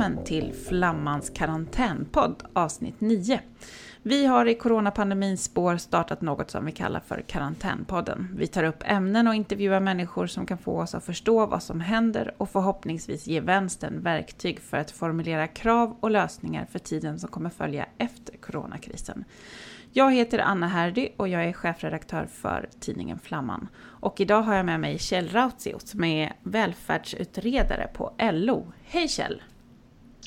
välkommen till Flammans karantänpodd avsnitt 9. Vi har i coronapandemins spår startat något som vi kallar för Karantänpodden. Vi tar upp ämnen och intervjuar människor som kan få oss att förstå vad som händer och förhoppningsvis ge vänstern verktyg för att formulera krav och lösningar för tiden som kommer följa efter coronakrisen. Jag heter Anna Herdy och jag är chefredaktör för tidningen Flamman. Och idag har jag med mig Kjell Rautio som är välfärdsutredare på LO. Hej Kjell!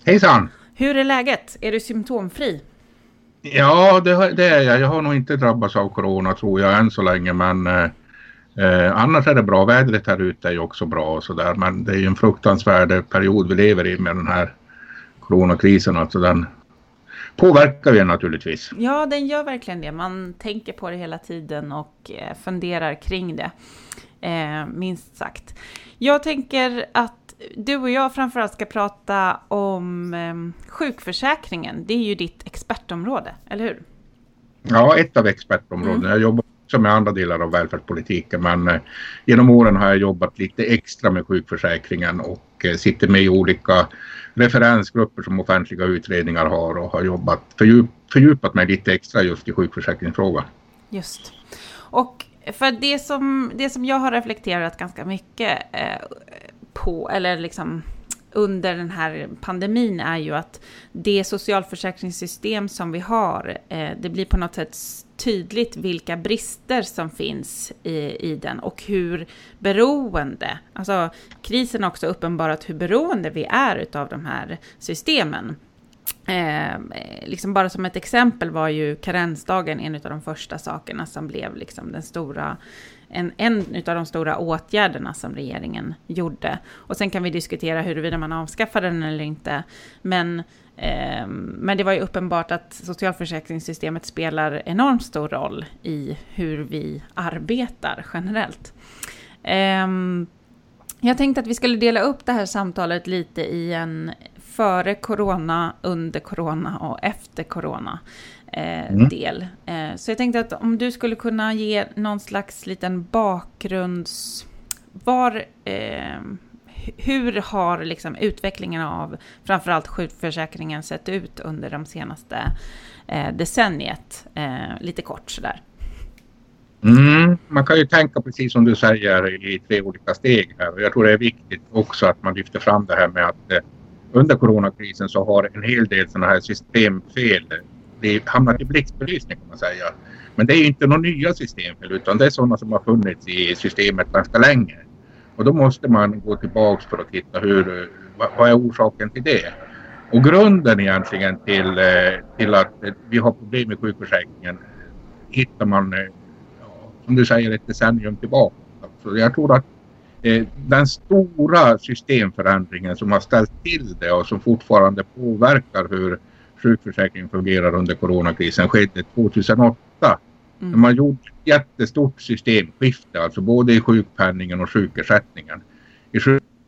Hejsan! Hur är läget? Är du symptomfri? Ja, det, det, är jag. Jag har nog inte drabbats av corona tror jag än så länge men eh, eh, annars är det bra. Vädret här ute är ju också bra och sådär men det är ju en fruktansvärd period vi lever i med den här coronakrisen. Alltså den påverkar ju naturligtvis. Ja, den gör verkligen det. Man tänker på det hela tiden och eh, funderar kring det. Eh, minst sagt. Jag tänker att du och jag framförallt ska prata om eh, sjukförsäkringen. Det är ju ditt expertområde, eller hur? Ja, ett av expertområdena. Mm. Jag jobbar också med andra delar av välfärdspolitiken men eh, genom åren har jag jobbat lite extra med sjukförsäkringen och eh, sitter med i olika referensgrupper som offentliga utredningar har och har jobbat fördjup, fördjupat mig lite extra just i sjukförsäkringsfrågan. Just. Och för det som, det som jag har reflekterat ganska mycket eh, på, eller liksom under den här pandemin är ju att det socialförsäkringssystem som vi har, eh, det blir på något sätt tydligt vilka brister som finns i, i den och hur beroende, alltså krisen har också uppenbarat hur beroende vi är utav de här systemen. Eh, liksom bara som ett exempel var ju karensdagen en av de första sakerna som blev liksom den stora en, en av de stora åtgärderna som regeringen gjorde. Och sen kan vi diskutera huruvida man avskaffade den eller inte. Men, eh, men det var ju uppenbart att socialförsäkringssystemet spelar enormt stor roll i hur vi arbetar generellt. Eh, jag tänkte att vi skulle dela upp det här samtalet lite i en före corona, under corona och efter corona mm. del. Eh, så jag tänkte att om du skulle kunna ge någon slags liten bakgrunds... Var, eh, hur har liksom utvecklingen av framförallt sjukförsäkringen sett ut under de senaste eh, decenniet? Eh, lite kort sådär. Mm, man kan ju tänka precis som du säger i tre olika steg här. Och jag tror det är viktigt också att man lyfter fram det här med att eh, under coronakrisen så har en hel del sådana här systemfel hamnat i blixtbelysning kan man säga. Men det är inte några nya systemfel utan det är sådana som har funnits i systemet ganska länge. Och då måste man gå tillbaks för att titta hur, vad är orsaken till det? Och grunden egentligen till, eh, till att vi har problem med sjukförsäkringen hittar man, eh, som du säger, ett decennium tillbaka. Så jag tror att eh, den stora systemförändringen som har ställt till det och som fortfarande påverkar hur sjukförsäkringen fungerar under coronakrisen skedde 2008. Mm. När man gjorde ett jättestort systemskifte, alltså både i sjukpenningen och sjukersättningen. I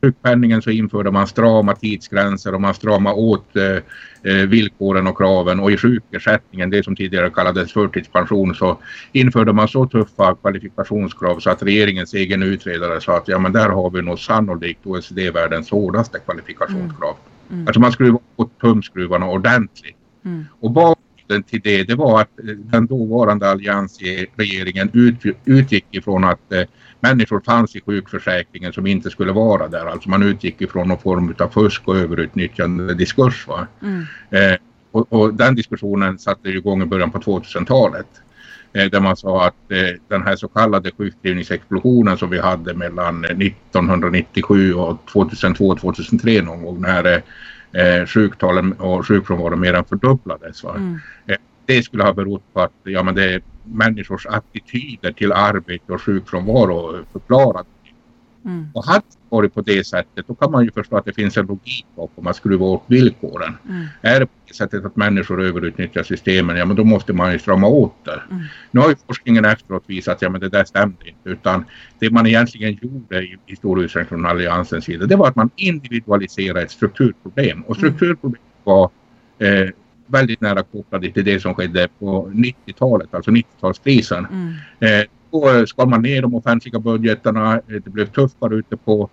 sjukpenningen så införde man strama tidsgränser och man stramade åt eh, eh, villkoren och kraven och i sjukersättningen, det som tidigare kallades förtidspension, så införde man så tuffa kvalifikationskrav så att regeringens egen utredare sa att ja men där har vi nog sannolikt OECD-världens hårdaste kvalifikationskrav. Mm. Mm. Alltså man skruvade åt tumskruvarna ordentligt. Mm. Och bakgrunden till det, det var att eh, den dåvarande alliansregeringen ut, utgick ifrån att eh, människor fanns i sjukförsäkringen som inte skulle vara där. Alltså man utgick ifrån någon form av fusk och överutnyttjande diskurs. Mm. Eh, och, och, den diskussionen satte igång i början på 2000-talet. Eh, där man sa att eh, den här så kallade sjukskrivningsexplosionen som vi hade mellan 1997 eh, och 2002-2003 någon gång när sjuktalen och sjukfrånvaron mer än fördubblades. Mm. Det skulle ha berott på att ja, men det människors attityder till arbete och sjukfrånvaro förklarade Mm. Och hade det varit på det sättet då kan man ju förstå att det finns en logik bakom att skruva åt villkoren. Mm. Är det på det sättet att människor överutnyttjar systemen, ja men då måste man ju strama åt det. Mm. Nu har ju forskningen efteråt visat att ja, men det där stämde inte utan det man egentligen gjorde i, i stor utsträckning från alliansens sida det var att man individualiserade ett strukturproblem och mm. strukturproblemet var eh, väldigt nära kopplade till det som skedde på 90-talet, alltså 90-talskrisen. Mm. Eh, då skar man ner de offentliga budgetarna. Det blev tuffare ute på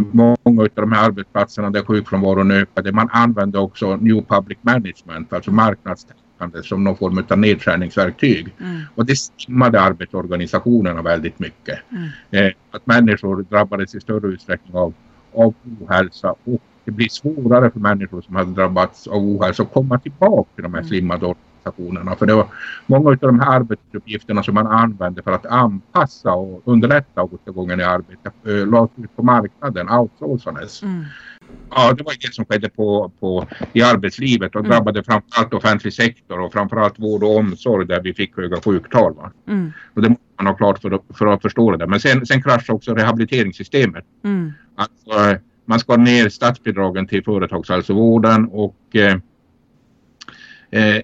många av de här arbetsplatserna där sjukfrånvaron ökade, man använde också New Public Management, alltså marknadstänkande som någon form av nedskärningsverktyg. Mm. Och det slimmade arbetsorganisationerna väldigt mycket. Mm. Eh, att människor drabbades i större utsträckning av, av ohälsa och det blir svårare för människor som hade drabbats av ohälsa att komma tillbaka till de här mm. slimmade organisationerna. För det var många av de här arbetsuppgifterna som man använde för att anpassa och underlätta återgången i arbete äh, lades ut på marknaden, outsourcades. Mm. Ja, det var det som skedde på, på, i arbetslivet och mm. drabbade framförallt offentlig sektor och framförallt vård och omsorg där vi fick höga sjuktal. Mm. Och det måste man ha klart för, för att förstå det. Men sen, sen kraschade också rehabiliteringssystemet. Mm. Alltså, man skar ner statsbidragen till företagshälsovården och eh, eh,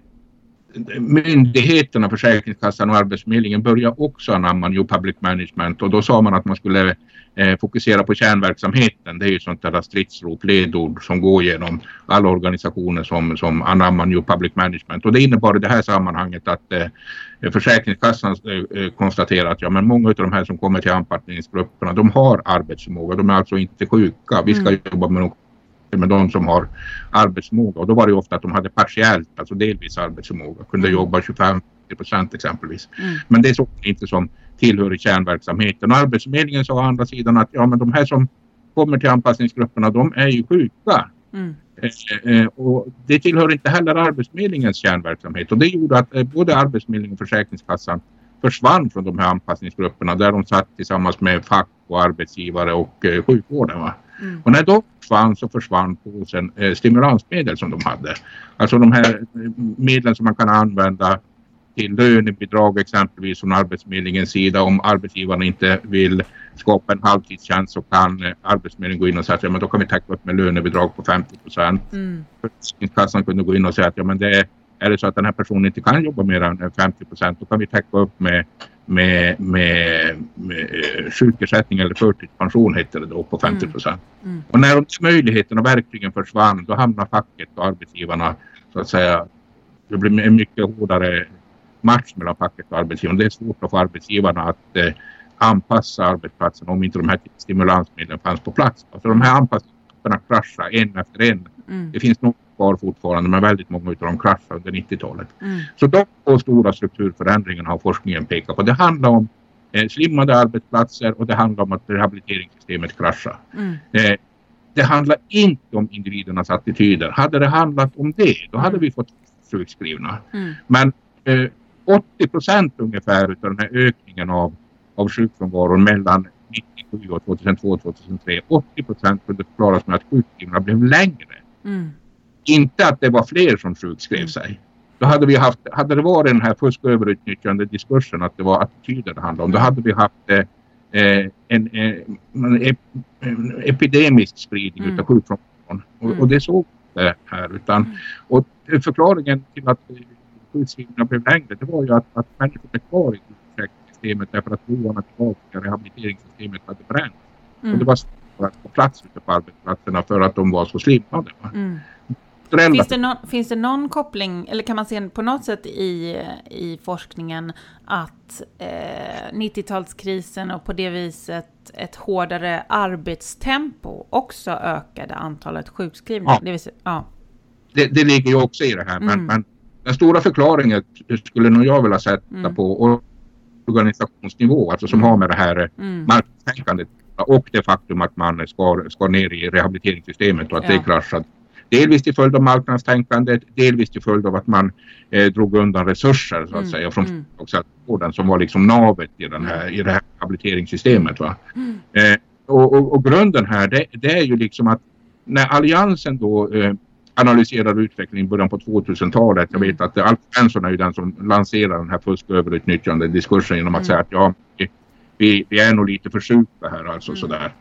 myndigheterna, Försäkringskassan och Arbetsförmedlingen började också anamma New Public Management och då sa man att man skulle eh, fokusera på kärnverksamheten. Det är ju sånt där stridsrop, ledord som går genom alla organisationer som, som anammar New Public Management. Och det innebar i det här sammanhanget att eh, Försäkringskassan eh, eh, konstaterar att ja, men många av de här som kommer till anpassningsgrupperna de har arbetsförmåga, de är alltså inte sjuka. Vi ska mm. jobba med dem med de som har arbetsförmåga. Och då var det ofta att de hade partiellt, alltså delvis arbetsförmåga. Kunde mm. jobba 25 procent exempelvis. Mm. Men det såg inte som tillhör i kärnverksamheten. Och Arbetsförmedlingen sa å andra sidan att ja men de här som kommer till anpassningsgrupperna de är ju sjuka. Mm. Eh, eh, och det tillhör inte heller Arbetsförmedlingens kärnverksamhet och det gjorde att eh, både Arbetsförmedlingen och Försäkringskassan försvann från de här anpassningsgrupperna där de satt tillsammans med fack och arbetsgivare och eh, sjukvården. Va? Mm. Och när de försvann så försvann påsen eh, stimulansmedel som de hade. Alltså de här eh, medlen som man kan använda till lönebidrag exempelvis från Arbetsförmedlingens sida. Om arbetsgivaren inte vill skapa en halvtidstjänst så kan eh, Arbetsförmedlingen gå in och säga att ja, men då kan vi täcka upp med lönebidrag på 50 procent. Mm. Försäkringskassan kunde gå in och säga att ja, men det är, är det så att den här personen inte kan jobba mer än 50 procent då kan vi täcka upp med med, med, med eh, sjukersättning eller förtidspension hette det då på 50 mm. procent. Mm. Mm. Och när de möjligheterna och verkligen försvann då hamnar facket och arbetsgivarna så att säga det blir en mycket hårdare match mellan facket och arbetsgivarna. Det är svårt att få arbetsgivarna att eh, anpassa arbetsplatsen om inte de här stimulansmedlen fanns på plats. Alltså de här anpassningarna kraschar en efter en. Mm. Det finns något kvar fortfarande men väldigt många av dem kraschade under 90-talet. Mm. Så de två stora strukturförändringarna har forskningen pekat på. Det handlar om eh, slimmade arbetsplatser och det handlar om att rehabiliteringssystemet kraschar. Mm. Eh, det handlar inte om individernas attityder. Hade det handlat om det då hade mm. vi fått sjukskrivna. Mm. Men eh, 80 procent ungefär av den här ökningen av, av sjukfrånvaron mellan 1997 och 2002 och 2003. 80 procent kunde förklaras med att sjukskrivningarna blev längre. Mm. Inte att det var fler som sjukskrev mm. sig. Då hade vi haft, hade det varit den här fusk och överutnyttjande diskursen att det var attityder det handlade om, då hade vi haft eh, en, en, en, epidemisk spridning mm. av sjukfrånvaron. Och, mm. och, det såg det här. Utan, mm. och förklaringen till att sjukskrivningarna blev längre det var ju att, att människor blev kvar i sjukförsäkringssystemet därför att broarna tillbaka till rehabiliteringssystemet hade bränts. Mm. Och det var svårt att få plats ute på arbetsplatserna för att de var så slimmade. Mm. Finns det, någon, finns det någon koppling, eller kan man se på något sätt i, i forskningen att eh, 90-talskrisen och på det viset ett hårdare arbetstempo också ökade antalet sjukskrivningar? Ja. Det, vill ja. det, det ligger ju också i det här, mm. men, men, den stora förklaringen skulle nog jag vilja sätta mm. på organisationsnivå, alltså som mm. har med det här mm. marknadstänkandet och det faktum att man skar, skar ner i rehabiliteringssystemet och att ja. det kraschade Delvis till följd av marknadstänkandet, delvis till följd av att man eh, drog undan resurser så att mm. säga från mm. som var liksom navet i, den här, i det här rehabiliteringssystemet. Va? Mm. Eh, och, och, och, grunden här det, det, är ju liksom att när Alliansen då eh, analyserar utvecklingen i början på 2000-talet. Jag vet att Alf Svensson är ju den som lanserar den här fusk och överutnyttjande diskursen genom att mm. säga att ja, vi, vi är nog lite för sjuka här alltså mm. sådär.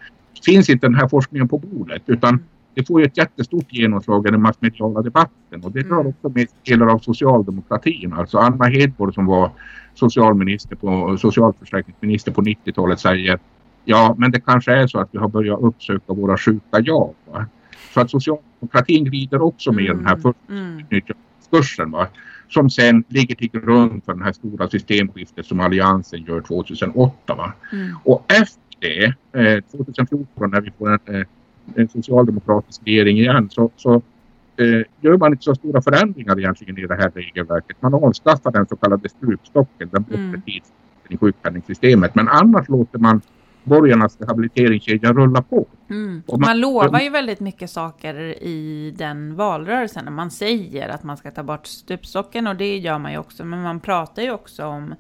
Finns inte den här forskningen på bordet utan det får ju ett jättestort genomslag i den massmediala debatten och det drar mm. också med delar av socialdemokratin. Alltså Anna Hedborg som var socialminister på, socialförsäkringsminister på 90-talet säger ja men det kanske är så att vi har börjat uppsöka våra sjuka jag. Va? Så att socialdemokratin glider också med mm. den här förutnyttjandekursen mm. som sen ligger till grund för den här stora systemskiftet som alliansen gör 2008. Va? Mm. Och efter det, eh, 2014 när vi får en, eh, en socialdemokratisk regering igen, så, så eh, gör man inte så stora förändringar egentligen i det här regelverket. Man avskaffar den så kallade stupstocken, den bortre mm. i sjukpenningssystemet. Men annars låter man borgarnas rehabiliteringskedja rulla på. Mm. Man, man, lovar ju väldigt mycket saker i den valrörelsen. När man säger att man ska ta bort stupstocken och det gör man ju också. Men man pratar ju också om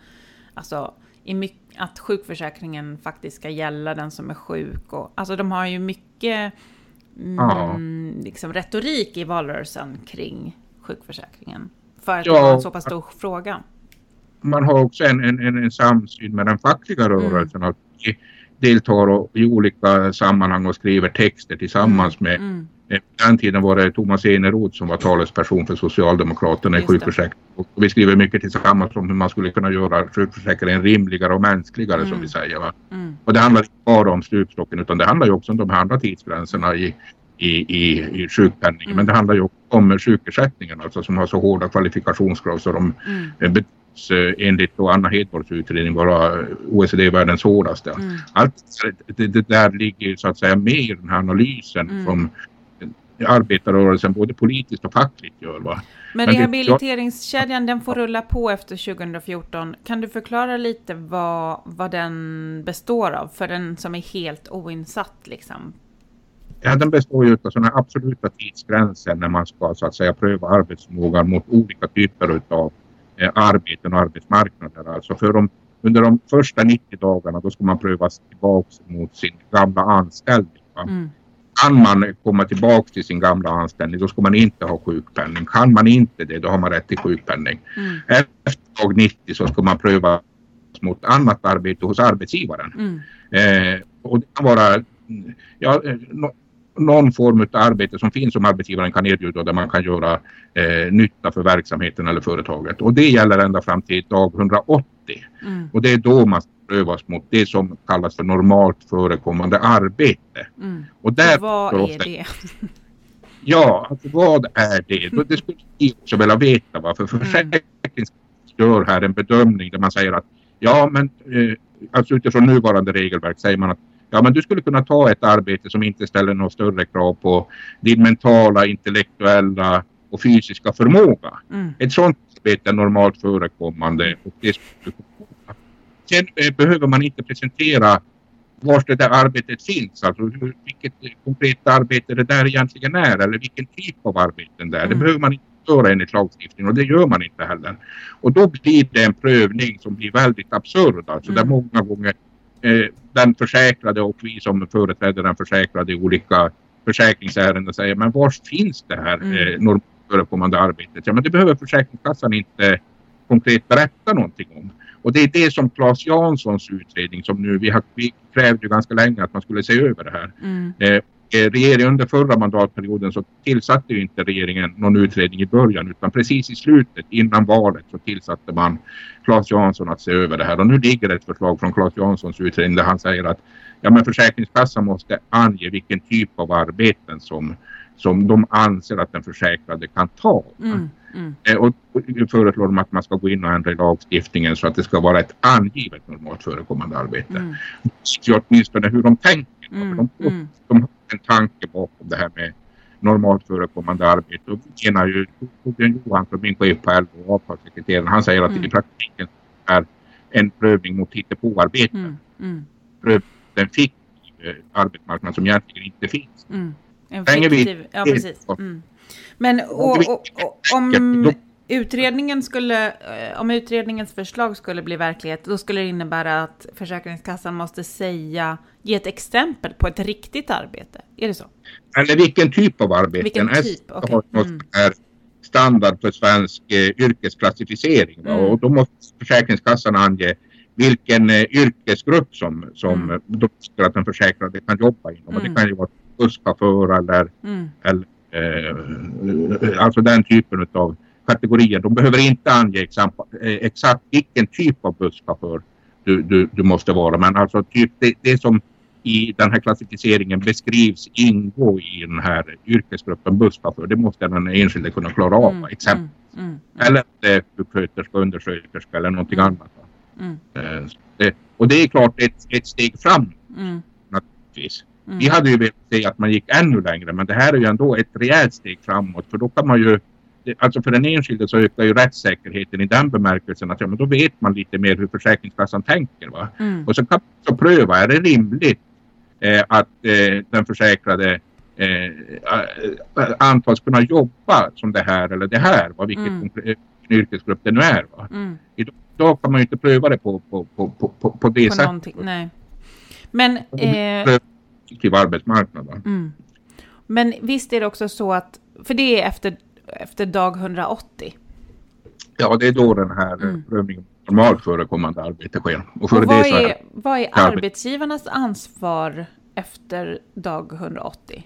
alltså, i mycket, att sjukförsäkringen faktiskt ska gälla den som är sjuk. Och, alltså de har ju mycket mm, liksom, retorik i valrörelsen kring sjukförsäkringen. För att ja, det var en så pass stor fråga. Man har också en, en, en, en samsyn med den fackliga rörelsen. Mm deltar i olika sammanhang och skriver texter tillsammans mm. med mm. Den tiden var det Thomas Eneroth som var talesperson för Socialdemokraterna i sjukförsäkringen. Vi skriver mycket tillsammans om hur man skulle kunna göra sjukförsäkringen rimligare och mänskligare mm. som vi säger. Mm. Och det handlar inte bara om stupstocken utan det handlar ju också om de andra tidsgränserna i, i, i, i sjukpenningen. Mm. Men det handlar ju också om sjukersättningen alltså som har så hårda kvalifikationskrav så de mm. Eh, enligt då Anna Hedborgs utredning vara OECD-världens hårdaste. Mm. Allt det, det, där ligger så att säga med i den här analysen mm. som arbetarrörelsen både politiskt och fackligt gör. Va? Men, Men rehabiliteringskedjan den får rulla på efter 2014. Kan du förklara lite vad, vad den består av för den som är helt oinsatt liksom? Ja, den består ju av sådana absoluta tidsgränser när man ska så att säga pröva arbetsförmågan mot olika typer av eh, arbeten och arbetsmarknader. Alltså för de, under de första 90 dagarna då ska man prövas tillbaka mot sin gamla anställning. Mm. Kan man komma tillbaka till sin gamla anställning då ska man inte ha sjukpenning. Kan man inte det då har man rätt till sjukpenning. Mm. Efter dag 90 så ska man pröva mot annat arbete hos arbetsgivaren. Mm. Eh, och det kan vara ja, eh, någon form av arbete som finns som arbetsgivaren kan erbjuda där man kan göra eh, nytta för verksamheten eller företaget. Och det gäller ända fram till dag 180. Mm. Och det är då man prövas mot det som kallas för normalt förekommande arbete. Mm. Och där vad är det? Ja, alltså, vad är det? Det skulle vi också vilja veta. Va? För mm. Försäkringskassan gör här en bedömning där man säger att ja, men eh, alltså utifrån nuvarande regelverk säger man att Ja, men du skulle kunna ta ett arbete som inte ställer några större krav på din mentala, intellektuella och fysiska förmåga. Mm. Ett sådant arbete är normalt förekommande. Och det Sen eh, behöver man inte presentera var det där arbetet finns, alltså hur, vilket konkret arbete det där egentligen är eller vilken typ av arbeten det är. Mm. Det behöver man inte göra enligt lagstiftningen och det gör man inte heller. Och då blir det en prövning som blir väldigt absurd, alltså mm. där många gånger eh, den försäkrade och vi som företräder den försäkrade i olika försäkringsärenden säger men var finns det här mm. eh, normalt förekommande arbetet? Ja men det behöver Försäkringskassan inte konkret berätta någonting om. Och det är det som Claes Janssons utredning som nu, vi, har, vi krävde ju ganska länge att man skulle se över det här. Mm. Eh, Eh, regeringen under förra mandatperioden så tillsatte ju inte regeringen någon utredning i början utan precis i slutet innan valet så tillsatte man Claes Jansson att se över det här och nu ligger det ett förslag från Claes Janssons utredning där han säger att ja men Försäkringskassan måste ange vilken typ av arbeten som, som de anser att den försäkrade kan ta. Mm, mm. Eh, och föreslår de att man ska gå in och ändra lagstiftningen så att det ska vara ett angivet normalt förekommande arbete. Mm. Åtminstone hur de tänker. Mm, de, mm. de, en tanke bakom det här med normalt förekommande arbete. Och menar ju Torbjörn Johansson, min chef på LO avtalssekreteraren, han säger att mm. det i praktiken är en prövning mot hittepåarbeten. Mm. Mm. Den fiktiv arbetsmarknad som egentligen inte finns. Mm. En fiktiv, ja precis. Mm. Men och, och, och, om utredningen skulle, eh, om utredningens förslag skulle bli verklighet, då skulle det innebära att Försäkringskassan måste säga, ge ett exempel på ett riktigt arbete. Är det så? Eller vilken typ av arbete. Vilken typ? Okay. Mm. är standard för svensk eh, yrkesklassificering. Mm. Och då måste Försäkringskassan ange vilken eh, yrkesgrupp som, som mm. de att den försäkrade kan jobba inom. Och det mm. kan ju vara busschaufför eller, mm. eller eh, alltså den typen av kategorier. De behöver inte ange exakt, eh, exakt vilken typ av busschaufför du, du, du måste vara. Men alltså typ det, det som i den här klassificeringen beskrivs ingå i den här yrkesgruppen busschaufför. Det måste den enskilde kunna klara av. Mm, exempelvis. Mm, mm, mm. eller sjuksköterska, undersköterska eller någonting annat. Mm. Eh, det, Och det är klart ett, ett steg fram mm. naturligtvis. Mm. Vi hade ju velat se att man gick ännu längre men det här är ju ändå ett rejält steg framåt för då kan man ju Alltså för den enskilde så ökar ju rättssäkerheten i den bemärkelsen att ja, men då vet man lite mer hur Försäkringskassan tänker. Va? Mm. Och så kan man så pröva, är det rimligt eh, att eh, den försäkrade eh, antas kunna jobba som det här eller det här, va? vilket mm. yrkesgrupp det nu är. Va? Mm. Då kan man ju inte pröva det på, på, på, på, på det på sättet. Nej. Men... Eh... Till arbetsmarknaden. Mm. Men visst är det också så att, för det är efter, efter dag 180? Ja, det är då den här mm. prövningen normalt förekommande arbete sker. Och, för och vad, det är, vad är arbetsgivarnas ansvar efter dag 180?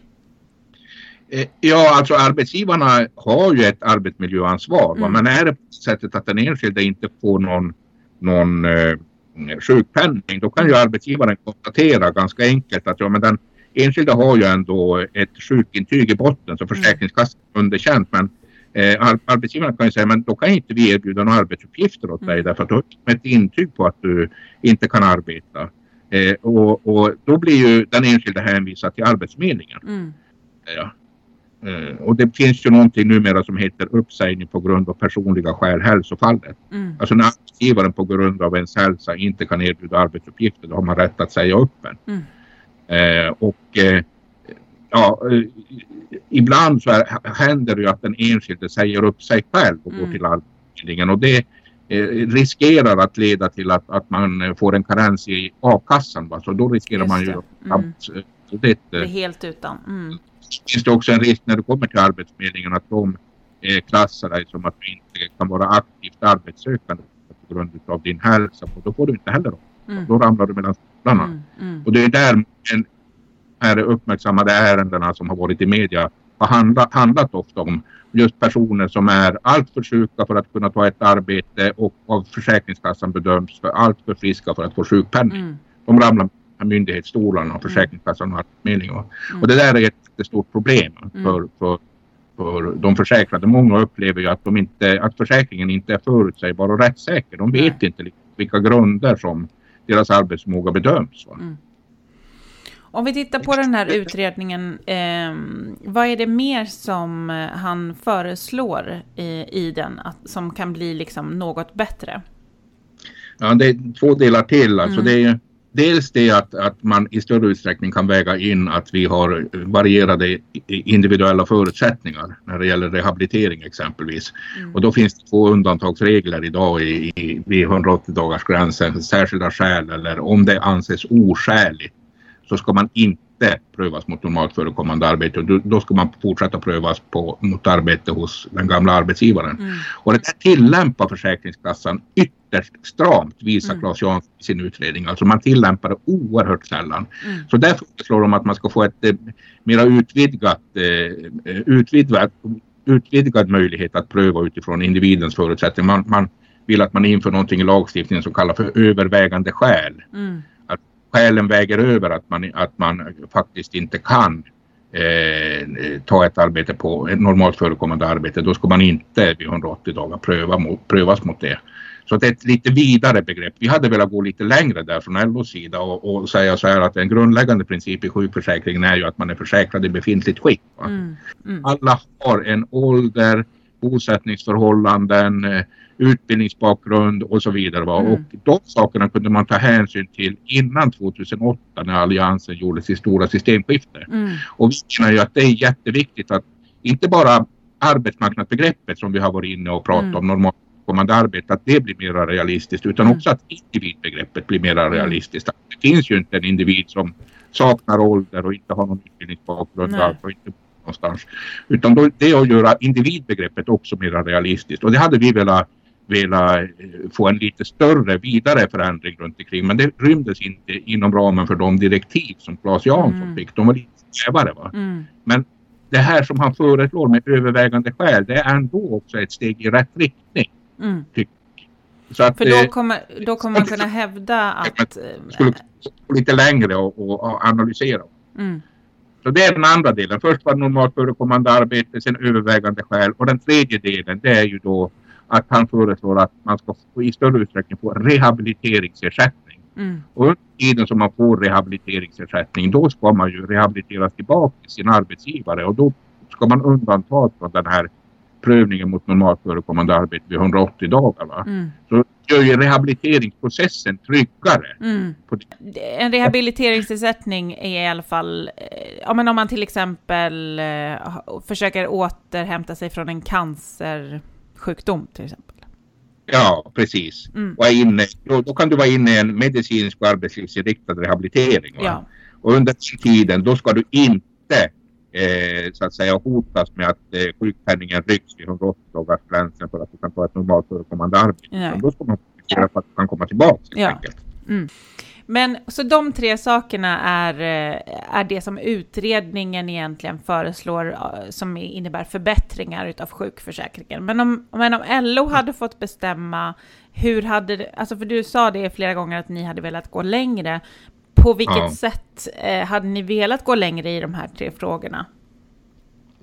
Eh, ja, alltså arbetsgivarna har ju ett arbetsmiljöansvar. Mm. Men är det på sättet att den enskilde inte får någon, någon eh, sjukpenning, då kan ju arbetsgivaren konstatera ganska enkelt att ja, men den enskilde har ju ändå ett sjukintyg i botten så mm. Försäkringskassan underkänt. Men eh, arbetsgivaren kan ju säga men då kan inte vi erbjuda några arbetsuppgifter åt dig mm. därför att du har ett intyg på att du inte kan arbeta. Eh, och, och, då blir ju den enskilde hänvisad till Arbetsförmedlingen. Mm. Ja. Eh, och det finns ju någonting numera som heter uppsägning på grund av personliga skäl, hälsofallet. Mm. Alltså när arbetsgivaren på grund av ens hälsa inte kan erbjuda arbetsuppgifter, då har man rätt att säga upp en. Mm. Eh, och eh, ja, eh, ibland så är, händer det ju att den enskilde säger upp sig själv och mm. går till Arbetsförmedlingen och det eh, riskerar att leda till att, att man får en karens i a-kassan. Va? Så då riskerar man ju att mm. Det är helt utan. Mm finns det också en risk när du kommer till Arbetsförmedlingen att de eh, klassar dig som att du inte kan vara aktivt arbetssökande på grund av din hälsa. Och då får du inte heller dem. Mm. Då ramlar du mellan stolarna. Mm, mm. Och det är där en, här uppmärksammade ärendena som har varit i media har handlat, handlat ofta om just personer som är alltför sjuka för att kunna ta ett arbete och av Försäkringskassan bedöms för alltför friska för att få sjukpenning. Mm. De ramlar myndighetsstolarna och Försäkringskassan och Arbetsförmedlingen. Mm. Och det där är ett jättestort problem mm. för, för, för de försäkrade. Många upplever ju att, de inte, att försäkringen inte är förutsägbar och rättssäker. De vet Nej. inte vilka grunder som deras arbetsförmåga bedöms. Mm. Om vi tittar på den här utredningen, eh, vad är det mer som han föreslår i, i den att, som kan bli liksom något bättre? Ja, det är två delar till. Alltså mm. det är dels det att, att man i större utsträckning kan väga in att vi har varierade individuella förutsättningar när det gäller rehabilitering exempelvis. Mm. Och då finns det två undantagsregler idag i, i, vid 180 dagars gränsen, särskilda skäl eller om det anses oskäligt så ska man inte prövas mot normalt förekommande arbete och då ska man fortsätta prövas på, mot arbete hos den gamla arbetsgivaren. Mm. Och det där tillämpar Försäkringskassan ytterst stramt visar mm. Claes Jansson i sin utredning. Alltså man tillämpar det oerhört sällan. Mm. Så därför föreslår de att man ska få ett eh, mera utvidgat, eh, utvidgat, utvidgad möjlighet att pröva utifrån individens förutsättningar. Man, man vill att man inför någonting i lagstiftningen som kallas för övervägande skäl. Mm skälen väger över att man, att man faktiskt inte kan eh, ta ett arbete på ett normalt förekommande arbete, då ska man inte vid 180 dagar pröva mot, prövas mot det. Så det är ett lite vidare begrepp. Vi hade velat gå lite längre där från LOs sida och, och säga så här att en grundläggande princip i sjukförsäkringen är ju att man är försäkrad i befintligt skick. Mm. Mm. Alla har en ålder, bosättningsförhållanden, eh, utbildningsbakgrund och så vidare. Va? Mm. Och de sakerna kunde man ta hänsyn till innan 2008 när Alliansen gjorde sitt stora systemskifte. Mm. Och vi menar ju att det är jätteviktigt att inte bara arbetsmarknadsbegreppet som vi har varit inne och pratat mm. om normalt kommande arbete, att det blir mer realistiskt utan mm. också att individbegreppet blir mer mm. realistiskt. Det finns ju inte en individ som saknar ålder och inte har någon utbildningsbakgrund och inte någonstans. Utan då, det är att göra individbegreppet också mer realistiskt och det hade vi velat velat eh, få en lite större, vidare förändring runt omkring. Men det rymdes inte inom ramen för de direktiv som Claes Jansson mm. fick. De var lite snävare. Va? Mm. Men det här som han föreslår med övervägande skäl, det är ändå också ett steg i rätt riktning. Mm. Så att, för då kommer, då kommer man kunna hävda att... skulle gå lite längre och, och analysera. Mm. Så det är den andra delen. Först var normalt förekommande arbete, sen övervägande skäl. Och den tredje delen det är ju då att han föreslår att man ska i större utsträckning få rehabiliteringsersättning. Mm. Och under tiden som man får rehabiliteringsersättning då ska man ju rehabiliteras tillbaka till sin arbetsgivare och då ska man undantas från den här prövningen mot normalt förekommande arbete vid 180 dagar. Va? Mm. Så gör ju rehabiliteringsprocessen tryggare. Mm. En rehabiliteringsersättning är i alla fall, eh, ja, men om man till exempel eh, försöker återhämta sig från en cancersjukdom till exempel. Ja, precis. Mm. Och inne, då, då, kan du vara inne i en medicinsk och arbetslivsinriktad rehabilitering. Ja. Och under tiden då ska du inte eh, så att säga hotas med att eh, sjukpenningen rycks vid 180 dagars gränsen för att du kan ta ett normalt förekommande arbete. Ja. Då ska man fokusera på att du kan komma tillbaka ja. Mm. Men så de tre sakerna är, eh, är det som utredningen egentligen föreslår eh, som innebär förbättringar utav sjukförsäkringen. Men om, men om LO hade fått bestämma, hur hade alltså för du sa det flera gånger att ni hade velat gå längre, på vilket ja. sätt eh, hade ni velat gå längre i de här tre frågorna?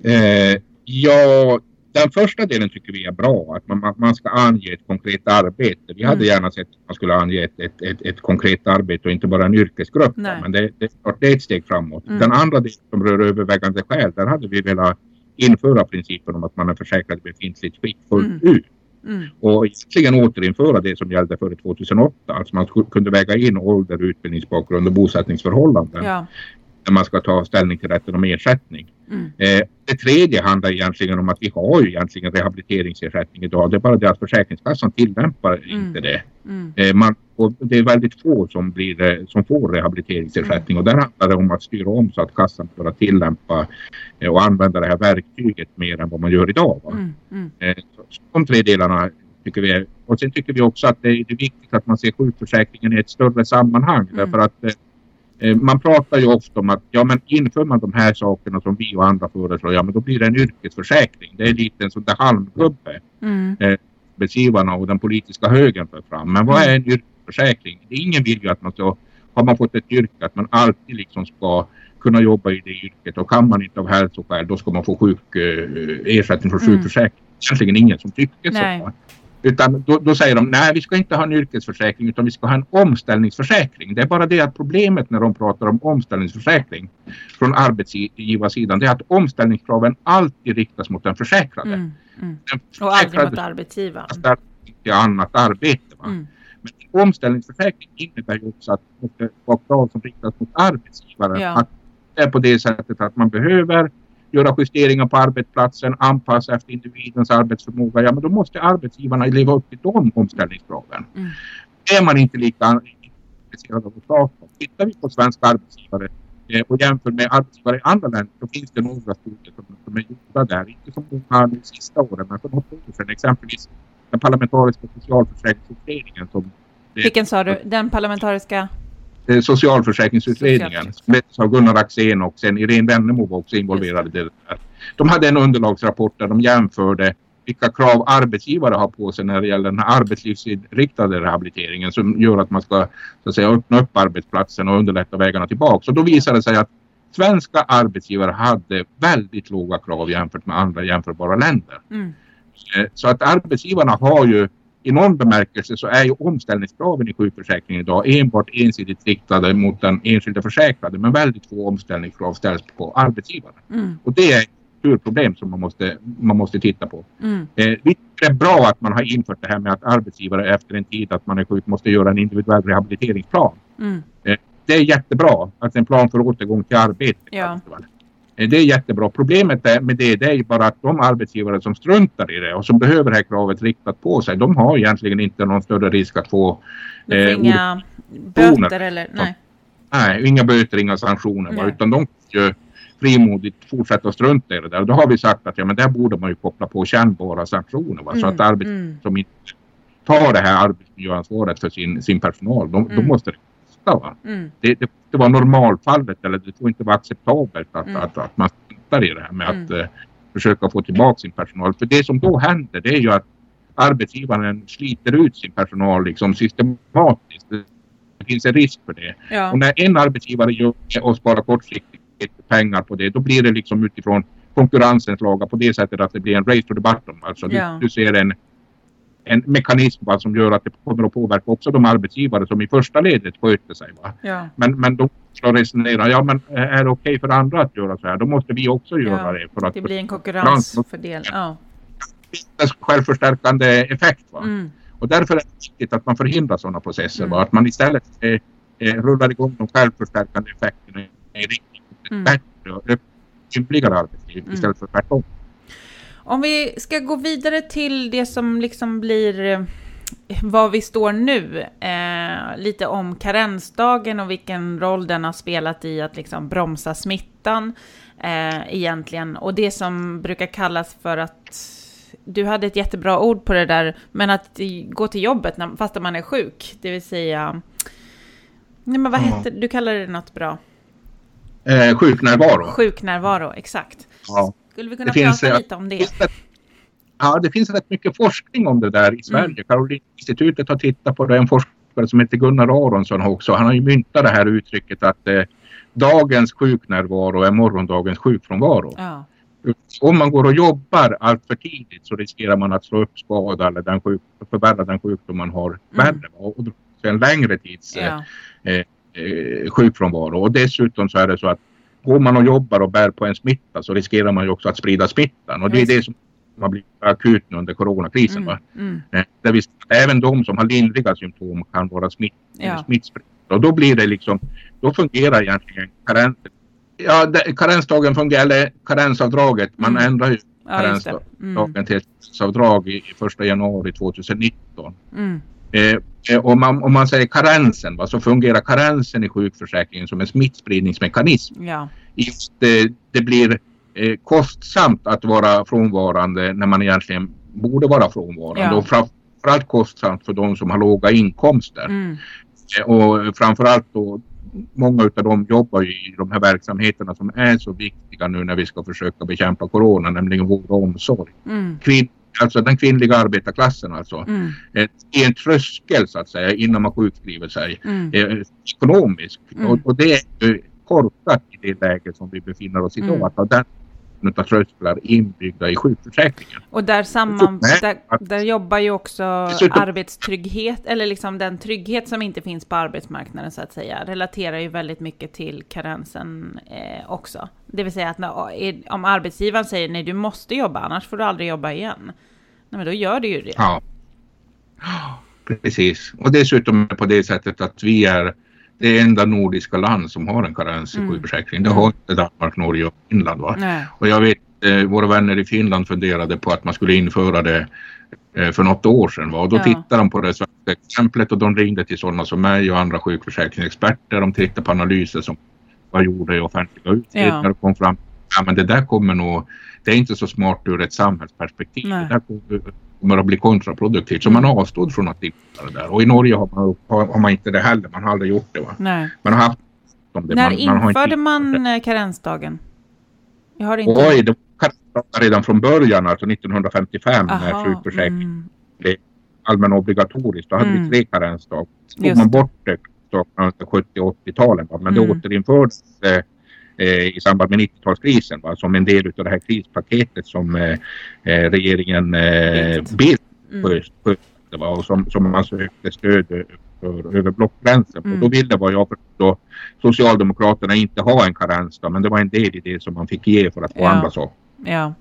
Eh, ja, den första delen tycker vi är bra, att man, man ska ange ett konkret arbete. Vi mm. hade gärna sett att man skulle ange ett, ett, ett, ett konkret arbete och inte bara en yrkesgrupp. Men det, det, det, är ett steg framåt. Mm. Den andra delen som rör övervägande skäl, där hade vi velat införa principen om att man är försäkrad i befintligt skick fullt mm. ut. Mm. Och egentligen återinföra det som gällde före 2008. Alltså man kunde väga in ålder, utbildningsbakgrund och bosättningsförhållanden. Ja. När man ska ta ställning till rätten om ersättning. Mm. Eh, det tredje handlar egentligen om att vi har ju egentligen rehabiliteringsersättning idag. Det är bara det att Försäkringskassan tillämpar mm. inte det. Mm. Eh, man, det är väldigt få som, blir, eh, som får rehabiliteringsersättning och där handlar det om att styra om så att kassan att tillämpa och använda det här verktyget mer än vad man gör idag. Mm. Mm. Så de tre delarna tycker vi är. Och sen tycker vi också att det är, viktigt att man ser sjukförsäkringen i ett större sammanhang mm. därför att man pratar ju ofta om att ja, men inför man de här sakerna som vi och andra föreslår, ja men då blir det en yrkesförsäkring. Det är lite en sån där halmgubbe. Mm. Eh, och den politiska högern för fram. Men vad är en yrkesförsäkring? Ingen vill ju att man ska, har man fått ett yrke, att man alltid liksom ska kunna jobba i det yrket och kan man inte av hälsoskäl då ska man få sjuk, eh, ersättning från mm. sjukförsäkring. Egentligen ingen som tycker Nej. så. Utan då, då, säger de nej vi ska inte ha en yrkesförsäkring utan vi ska ha en omställningsförsäkring. Det är bara det att problemet när de pratar om omställningsförsäkring från arbetsgivarsidan det är att omställningskraven alltid riktas mot den försäkrade. Mm, mm. Den försäkrade och aldrig mot arbetsgivaren. Till annat arbete. Mm. Men omställningsförsäkring innebär ju också att det vara krav som riktas mot arbetsgivaren. Ja. Att det är på det sättet att man behöver göra justeringar på arbetsplatsen, anpassa efter individens arbetsförmåga, ja men då måste arbetsgivarna leva upp till de omställningskraven. Mm. Är man inte lika intresserad av att starta, tittar vi på svenska arbetsgivare eh, och jämför med arbetsgivare i andra länder så finns det några studier som, som är gjorda där, inte som många de sista åren men för något år sedan, exempelvis den parlamentariska socialförsäkringsutredningen som vilken sa du? Den parlamentariska? Eh, socialförsäkringsutredningen som leddes av Gunnar Axén och sen Irene Wennemo var också involverade i det där. De hade en underlagsrapport där de jämförde vilka krav arbetsgivare har på sig när det gäller den här arbetslivsinriktade rehabiliteringen som gör att man ska så att säga, öppna upp arbetsplatsen och underlätta vägarna tillbaka. Så då visade det sig att svenska arbetsgivare hade väldigt låga krav jämfört med andra jämförbara länder. Mm. Eh, så att arbetsgivarna har ju i någon bemärkelse så är ju omställningskraven i sjukförsäkringen idag enbart ensidigt riktade mot den enskilda försäkrade men väldigt få omställningskrav ställs på arbetsgivaren. Mm. Och det är ett problem som man måste, man måste titta på. Mm. Eh, det är bra att man har infört det här med att arbetsgivare efter en tid att man är sjuk måste göra en individuell rehabiliteringsplan. Mm. Eh, det är jättebra, alltså en plan för återgång till arbete. Ja. Eh, det är jättebra. Problemet med det, det är bara att de arbetsgivare som struntar i det och som behöver det här kravet riktat på sig, de har egentligen inte någon större risk att få... Eh, inga böter eller? Nej. Nej, inga böter, inga sanktioner. Nej. Utan de ju frimodigt fortsätta strunta i det där. Då har vi sagt att ja, men där borde man ju koppla på kännbara sanktioner. Va? Mm, så att arbetsgivare mm. som inte tar det här arbetsmiljöansvaret för sin, sin personal, de, mm. de måste. Va? Mm. Det, det, det var normalfallet eller det får inte vara acceptabelt att, mm. att, att man struntar i det här med mm. att uh, försöka få tillbaka sin personal. För det som då händer det är ju att arbetsgivaren sliter ut sin personal liksom systematiskt. Det finns en risk för det. Ja. Och när en arbetsgivare gör det och sparar kortsiktigt pengar på det, då blir det liksom utifrån konkurrensens lagar på det sättet att det blir en race to the bottom. Alltså ja. du, du, ser en en mekanism va, som gör att det kommer att påverka också de arbetsgivare som i första ledet sköter sig. Va? Ja. Men, men de ska resonera, ja men är det okej för andra att göra så här, då måste vi också göra Ja, det. För att Det blir en konkurrensfördel. Ja. självförstärkande effekt. Va? Mm. Och därför är det viktigt att man förhindrar sådana processer. Mm. Va? Att man istället eh, eh, rullar igång de självförstärkande effekterna i riktning mot ett Mm. bättre och ympligare arbetsliv Mm. istället för tvärtom. Om vi ska gå vidare till det som liksom blir eh, var vi står nu, eh, lite om karensdagen och vilken roll den har spelat i att liksom bromsa smittan eh, egentligen. Och det som brukar kallas för att, du hade ett jättebra ord på det där, men att gå till jobbet när, fast man är sjuk, det vill säga, nej men vad Ja. hette du kallade det något bra? Eh, sjuknärvaro. Sjuknärvaro, exakt. Ja. Skulle vi kunna Det finns, prata eh, lite om det? Finns Ja, det finns rätt mycket forskning om det där i Sverige. Mm. Karolinska institutet har tittat på det. En forskare som heter Gunnar Aronsson också. Han har ju myntat det här uttrycket att eh, dagens sjuknärvaro är morgondagens sjukfrånvaro. Ja. Om man går och jobbar allt för tidigt så riskerar man att slå upp skada eller den sjuk, förvärra den sjukdom man har värre. va? Och en längre tids eh, Ja. eh, sjukfrånvaro. Och dessutom så är det så att går man och jobbar och bär på en smitta så riskerar man ju också att sprida smittan. Och det är det som har blivit akut nu under coronakrisen. Mm. Mm. Eh, Där vi, även de som har lindriga symptom kan vara smitt, Ja. smittspridda. Och då blir det liksom, då fungerar egentligen karens, ja, det, karensdagen fungerar, eller karensavdraget, man Mm. ändrar ju Ja, just det. Mm. karensdagen till karensavdrag i, i första januari 2019. Mm. Eh, eh, om, man, om man säger karensen va, så fungerar karensen i sjukförsäkringen som en smittspridningsmekanism. Ja. Just, eh, det blir eh, kostsamt att vara frånvarande när man egentligen borde vara frånvarande. Ja. Och framförallt kostsamt för de som har låga inkomster. Mm. Eh, Och framförallt då många av dem jobbar i de här verksamheterna som är så viktiga nu när vi ska försöka bekämpa corona, nämligen vård och omsorg. Mm. Kvin, alltså den kvinnliga arbetarklassen alltså. Mm. Eh, I en tröskel så att säga innan man sjukskriver sig Mm. eh, ekonomiskt. Mm. Och, och det är korkat i det läge som vi befinner oss i idag. Mm. Att ha den typen av trösklar inbyggda i sjukförsäkringen. Och där, samman, där, där jobbar ju också Dessutom- arbetstrygghet, eller liksom den trygghet som inte finns på arbetsmarknaden så att säga, relaterar ju väldigt mycket till karensen eh, också. Det vill säga att när, är- om arbetsgivaren säger nej du måste jobba annars får du aldrig jobba igen. Nej men då gör du ju det. Ja. Precis. Och dessutom på det sättet att vi är det enda nordiska land som har en karens i Mm. sjukförsäkringen. Det har inte Danmark, Norge och Finland. Va? Nej. Och jag vet eh, våra vänner i Finland funderade på att man skulle införa det eh, för något år sedan. Va? Och då Ja. tittade de på det svenska exemplet och de ringde till sådana som mig och andra sjukförsäkringsexperter. De tittade på analyser som var gjorda i offentliga utredningar Ja. och kom fram ja, men det där kommer nog, det är inte så smart ur ett samhällsperspektiv. Nej. Det där kommer, kommer att bli kontraproduktivt. Så man avstod från att införa det där. Och i Norge har man, har, har man inte det heller. Man har aldrig gjort det. Va? Nej. Man har haft om det. När man, man har inte införde man det. eh, karensdagen? Jag har inte... Oj, det var redan från början, alltså 1955 när Aha, sjukförsäkringen mm. blev allmän obligatorisk. Då hade Mm. vi tre karensdagar. Tog man bort det under 70 och 80-talen. va. Men Mm. det återinfördes eh, i samband med 90-talskrisen va, som en del av det här krispaketet som eh, eh, regeringen eh, Bildt. Mm. och som, som man sökte stöd för över blockgränsen. Mm. Och då ville vad jag förstår Socialdemokraterna inte ha en karensdag men det var en del i det som man fick ge för att få Ja. andra saker. Ja.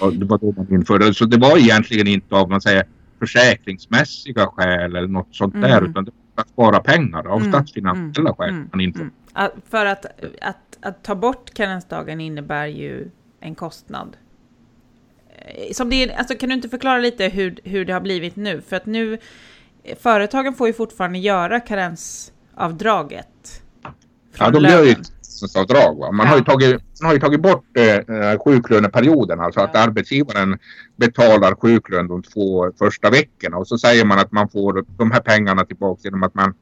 Och det var då man införde Så det var egentligen inte av man säger, försäkringsmässiga skäl eller något sånt där Mm. utan det var för att spara pengar av Mm, statsfinansiella mm, skäl. mm, Man införde. Att- För att, att, att ta bort karensdagen innebär ju en kostnad. Eh, som det är, alltså kan du inte förklara lite hur, hur det har blivit nu? För att nu, eh, företagen får ju fortfarande göra karensavdraget. Ja, de gör ju. Va? Man, Ja. har ju tagit, man har ju tagit bort eh, sjuklöneperioden, alltså att Ja. arbetsgivaren betalar sjuklön de två första veckorna och så säger man att man får de här pengarna tillbaka genom att man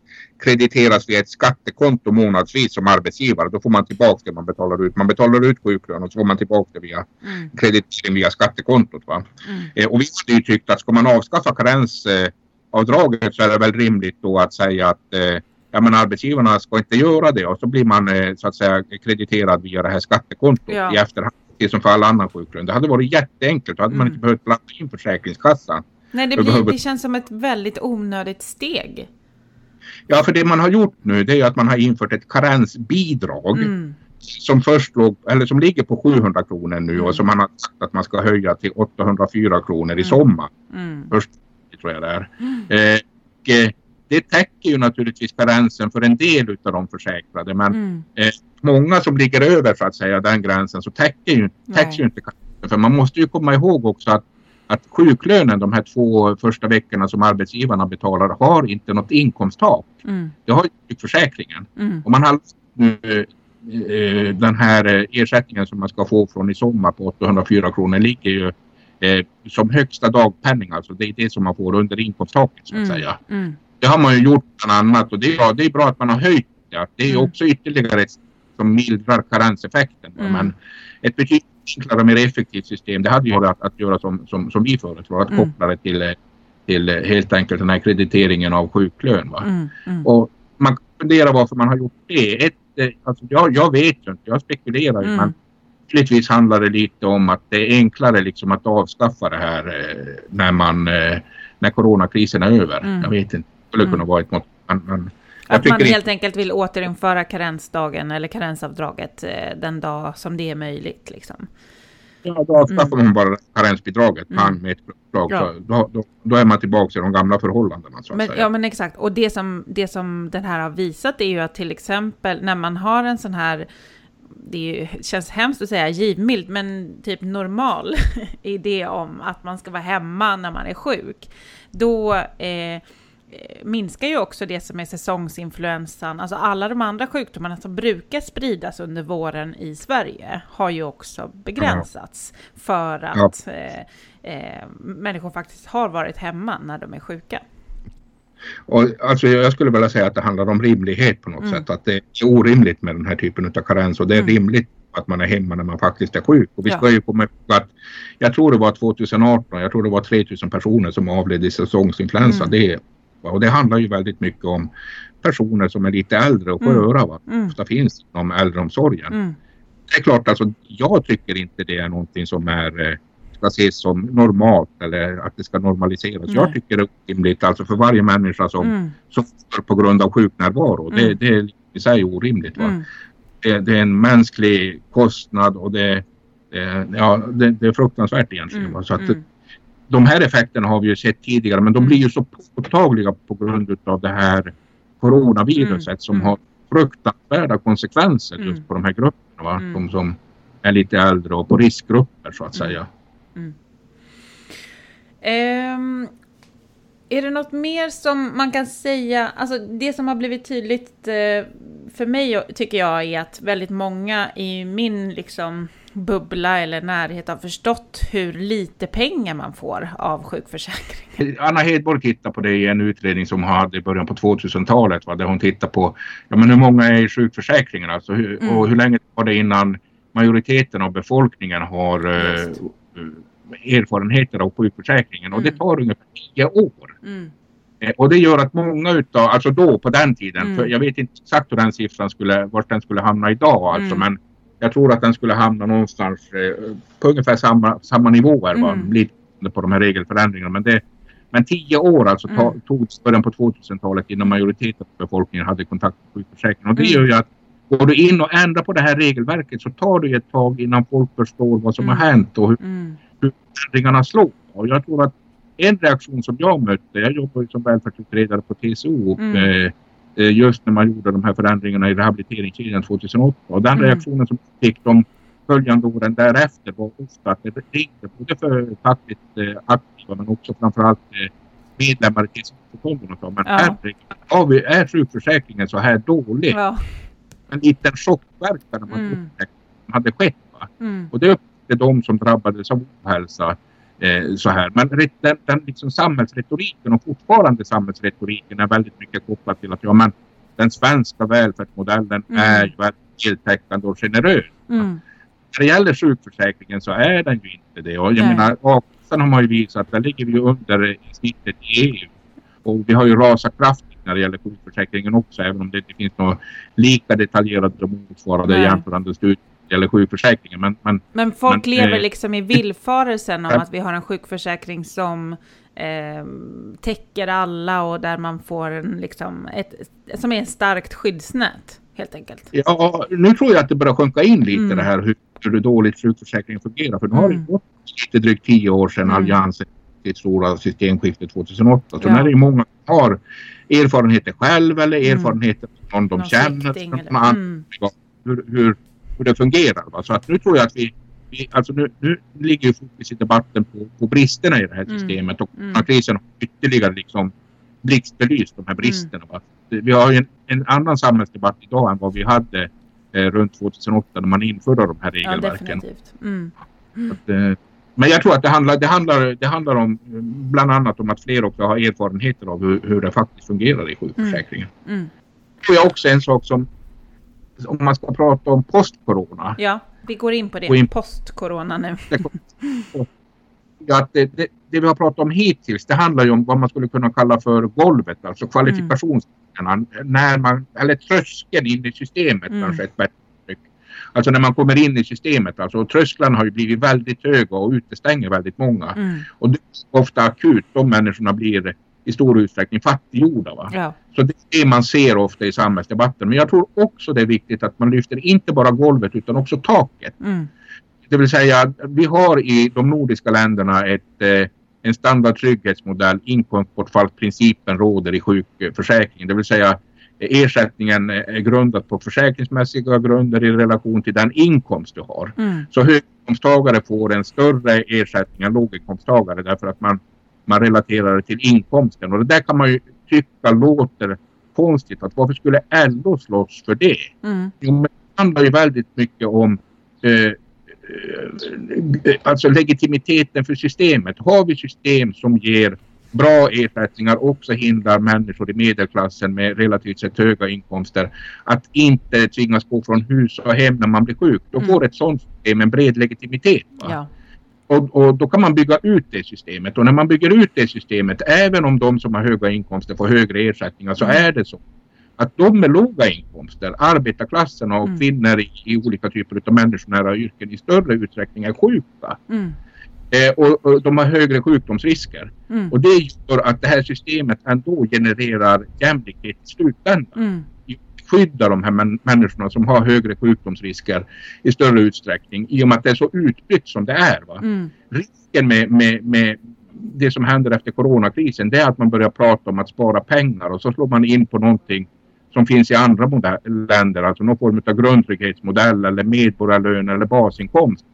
krediteras via ett skattekonto månadsvis som arbetsgivare. Då får man tillbaka det man betalar ut. Man betalar ut sjuklön och så får man tillbaka det via Mm, kreditering via skattekontot. Va? mm, Eh, och vi hade ju tyckt att ska man avskaffa karensavdraget så är det väl rimligt då att säga att eh, ja, men arbetsgivarna ska inte göra det och så blir man eh, så att säga krediterad via det här skattekontot Ja. i efterhand. Precis som för all annan sjuklön. Det hade varit jätteenkelt. Då hade man Mm. inte behövt blanda in Försäkringskassan Nej, det, blir, det känns som ett väldigt onödigt steg. Ja, för det man har gjort nu det är att man har infört ett karensbidrag. Mm. Som först låg, eller som ligger på 700 kronor nu mm. och som man har sagt att man ska höja till 804 kronor i mm. sommar. Mm. Först tror jag det är. Mm. Eh, eh, det täcker ju naturligtvis karensen för en del av de försäkrade men mm. eh, många som ligger över så att säga den gränsen så täcker ju, täcks ju inte. För man måste ju komma ihåg också att att sjuklönen de här två första veckorna som arbetsgivarna betalar har inte något inkomsttak. Mm. Det har ju försäkringen. Mm. Och man har nu eh, den här eh, ersättningen som man ska få från i sommar på 804 kronor ligger ju eh, som högsta dagpenning. Alltså det är det som man får under inkomsttaket så att mm. säga. Det har man ju gjort bland annat och det är, bra, det är bra att man har höjt det. Det är mm. också ytterligare ett som mildrar karenseffekten. Mm. Men ett betydligt enklare och mer effektivt system det hade ju att, att göra som, som, som vi föreslår. Att mm. koppla det till, till helt enkelt den här krediteringen av sjuklön. Va? Mm. Mm. Och man kan fundera varför man har gjort det. Ett, eh, alltså jag, jag vet ju inte, jag spekulerar ju. Mm. Lyckligtvis handlar det lite om att det är enklare liksom att avskaffa det här eh, när man eh, när coronakrisen är över. Mm. Jag vet inte, skulle kunna mm. vara ett mått. Men, men att man helt inte... enkelt vill återinföra karensdagen eller karensavdraget eh, den dag som det är möjligt. Liksom. Ja, då avskaffar mm. man bara karensbidraget mm. med ett förslag. Ja. Då, då, då, är man tillbaka i de gamla förhållandena. Så men, Ja, men exakt. Och det som, det som den här har visat är ju att till exempel när man har en sån här det känns hemskt att säga givmild, men typ normal idé om att man ska vara hemma när man är sjuk, då eh, minskar ju också det som är säsongsinfluensan. Alltså alla de andra sjukdomarna som brukar spridas under våren i Sverige har ju också begränsats för att ja. eh, eh, människor faktiskt har varit hemma när de är sjuka. Och alltså jag skulle vilja säga att det handlar om rimlighet på något mm. sätt. Att det är orimligt med den här typen av karens och det är mm. rimligt att man är hemma när man faktiskt är sjuk. Och vi ska ja. ju komma ihåg att jag tror det var 2018, jag tror det var 3000 personer som avled i säsongsinfluensa. Mm. Det, och det handlar ju väldigt mycket om personer som är lite äldre och sköra. Mm. Mm. Ofta finns inom äldreomsorgen. Mm. Det är klart, alltså, jag tycker inte det är någonting som är eh, ska ses som normalt eller att det ska normaliseras. Nej. Jag tycker det är rimligt alltså för varje människa som, mm. som på grund av sjuknärvaro. Mm. Det, det är i sig orimligt. Va? Mm. Det, det, är en mänsklig kostnad och det, det ja, det, det är fruktansvärt egentligen. Mm. Så att, mm. De här effekterna har vi ju sett tidigare men de blir ju så påtagliga på grund av det här coronaviruset mm. som har fruktansvärda konsekvenser just på de här grupperna. Va? De som är lite äldre och på riskgrupper så att säga. Mm. Um, är det något mer som man kan säga, alltså det som har blivit tydligt uh, för mig tycker jag är att väldigt många i min liksom bubbla eller närhet har förstått hur lite pengar man får av sjukförsäkringen. Anna Hedborg tittar på det i en utredning som hon hade i början på 2000-talet där hon tittar på ja, men hur många är i sjukförsäkringen alltså, hur, mm. och hur länge var det innan majoriteten av befolkningen har uh, erfarenheter av sjukförsäkringen och det mm. tar ungefär tio år. Mm. Eh, och det gör att många utav, alltså då på den tiden, mm. för jag vet inte exakt hur den siffran skulle, vart den skulle hamna idag alltså, mm. men jag tror att den skulle hamna någonstans eh, på ungefär samma, samma nivåer, mm. lite på de här regelförändringarna. Men, det, men tio år alltså mm. tog början på 2000-talet innan majoriteten av befolkningen hade kontakt med sjukförsäkringen. Och det mm. gör ju att går du in och ändrar på det här regelverket så tar det ett tag innan folk förstår vad som mm. har hänt och hur, mm hur slår. Och jag tror att en reaktion som jag mötte, jag jobbar ju som välfärdsutredare på TCO mm. Eh, eh, just när man gjorde de här förändringarna i rehabiliteringskedjan 2008 och den mm. reaktionen som fick de följande åren därefter var ofta att det ringde både för fackligt eh, aktiva men också framförallt eh, medlemmar i TCO-förbunden och så. Men ja. herregud, är sjukförsäkringen så här dålig? Ja. En liten chockverkan när man mm. upptäckte vad hade skett. Mm. Och det inte de som drabbades av ohälsa eh, så här. Men den, den liksom samhällsretoriken och fortfarande samhällsretoriken är väldigt mycket kopplad till att ja, men den svenska välfärdsmodellen mm. är ju väldigt heltäckande och generös. Mm. När det gäller sjukförsäkringen så är den ju inte det. Och jag Nej. menar, a-kassan har man ju visat, där ligger vi ju under snittet i EU. Och vi har ju rasat kraftigt när det gäller sjukförsäkringen också, även om det inte finns några lika detaljerade motsvarande jämförande studier gäller sjukförsäkringen. Men, men, men folk men, lever liksom i villfarelsen om att vi har en sjukförsäkring som eh, täcker alla och där man får en, liksom, ett, som är ett starkt skyddsnät helt enkelt. Ja, nu tror jag att det börjar sjunka in lite mm. det här hur, dåligt sjukförsäkringen fungerar. För nu har det mm. gått lite drygt tio år sedan mm. Alliansen sitt stora systemskifte 2008. Så ja. nu är det många som har erfarenheter själv eller mm. erfarenheter från de känner. Mm. Hur, hur, hur det fungerar. Va? Så att nu tror jag att vi, vi alltså nu, nu ligger ju fokus i debatten på, på bristerna i det här mm. systemet och mm. krisen har ytterligare liksom blixtbelyst de här bristerna. Va? Vi har ju en, en annan samhällsdebatt idag än vad vi hade eh, runt 2008 när man införde de här regelverken. Ja, definitivt. Mm. Att, eh, men jag tror att det handlar, det, handlar, det handlar om bland annat om att fler också har erfarenheter av hur, hur det faktiskt fungerar i sjukförsäkringen. Mm. Mm. Det tror jag också en sak som om man ska prata om post-corona. Ja, vi går in på det. In, post-corona nu. ja, det, det, det, vi har pratat om hittills det handlar ju om vad man skulle kunna kalla för golvet, alltså kvalifikationsreglerna. Mm. När man, eller tröskeln in i systemet mm. kanske ett bättre Alltså när man kommer in i systemet. Alltså trösklarna har ju blivit väldigt höga och utestänger väldigt många. Mm. Och det är ofta akut. De människorna blir i stor utsträckning fattiggjorda. Va? Ja. Så det är det man ser ofta i samhällsdebatten. Men jag tror också det är viktigt att man lyfter inte bara golvet utan också taket. Mm. Det vill säga vi har i de nordiska länderna ett, eh, en standard trygghetsmodell. Inkomstbortfallsprincipen råder i sjukförsäkringen. Det vill säga ersättningen är grundad på försäkringsmässiga grunder i relation till den inkomst du har. Mm. Så höginkomsttagare får en större ersättning än låginkomsttagare därför att man, man relaterar det till inkomsten. Och det där kan man ju tycka låter konstigt. Att varför skulle LO slåss för det? Mm. Jo, men det handlar ju väldigt mycket om eh, eh, alltså legitimiteten för systemet. Har vi system som ger bra ersättningar också hindrar människor i medelklassen med relativt sett höga inkomster att inte tvingas gå från hus och hem när man blir sjuk. Då mm. får ett sådant system en bred legitimitet. Och, och, då kan man bygga ut det systemet och när man bygger ut det systemet även om de som har höga inkomster får högre ersättningar så mm. är det så att de med låga inkomster, arbetarklassen och mm. kvinnor i, i, olika typer av människonära yrken i större utsträckning är sjuka. Mm. Eh, och, och, de har högre sjukdomsrisker. Mm. Och det gör att det här systemet ändå genererar jämlikhet i slutändan. Mm. Skyddar de här män, människorna som har högre sjukdomsrisker i större utsträckning i och med att det är så utbrett som det är. Va? Mm. Risken med, med, med det som händer efter coronakrisen det är att man börjar prata om att spara pengar och så slår man in på någonting som finns i andra länder, alltså någon form av grundtrygghetsmodell eller medborgarlön eller basinkomst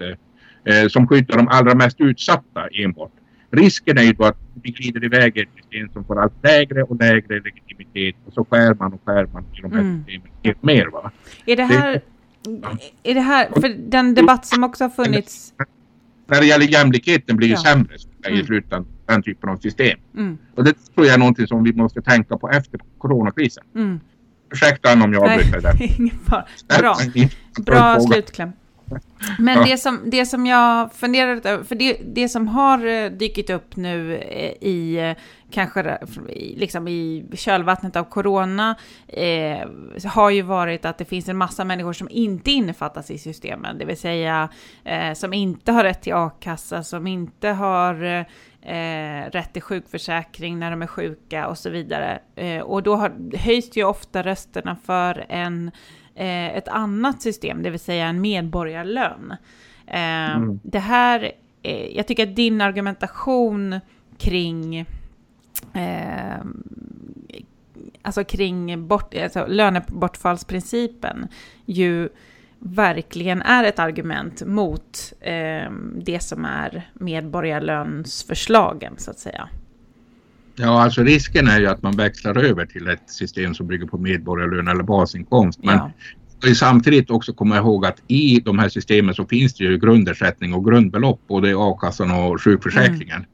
eh, som skyddar de allra mest utsatta enbart. Risken är ju då att vi glider iväg i ett system som får allt lägre och lägre legitimitet och så skär man och skär man i de här mm. systemen mer. Va? Är det här, det, är det här, för den debatt som också har funnits... När det gäller jämlikheten blir ju ja. sämre i mm. slutändan, den typen av system. Mm. Och det tror jag är någonting som vi måste tänka på efter coronakrisen. Mm. Ursäkta om jag avbryter där. Bra, Bra slutkläm. Men det, som, det som jag funderar över, för det, det som har eh, dykt upp nu eh, i eh, kanske liksom i kölvattnet av corona eh, har ju varit att det finns en massa människor som inte innefattas i systemen, det vill säga eh, som inte har rätt till a-kassa, som inte har eh, rätt till sjukförsäkring när de är sjuka och så vidare. och då har, höjs ju ofta rösterna för en eh, ett annat system, det vill säga en medborgarlön. Eh, mm. Det här, eh, jag tycker att din argumentation kring alltså kring bort, alltså lönebortfallsprincipen ju verkligen är ett argument mot eh, det som är medborgarlönsförslagen, så att säga. Ja, alltså risken är ju att man växlar över till ett system som bygger på medborgarlön eller basinkomst. Men ja. samtidigt också komma ihåg att i de här systemen så finns det ju grundersättning och grundbelopp både i a-kassan och sjukförsäkringen. Mm.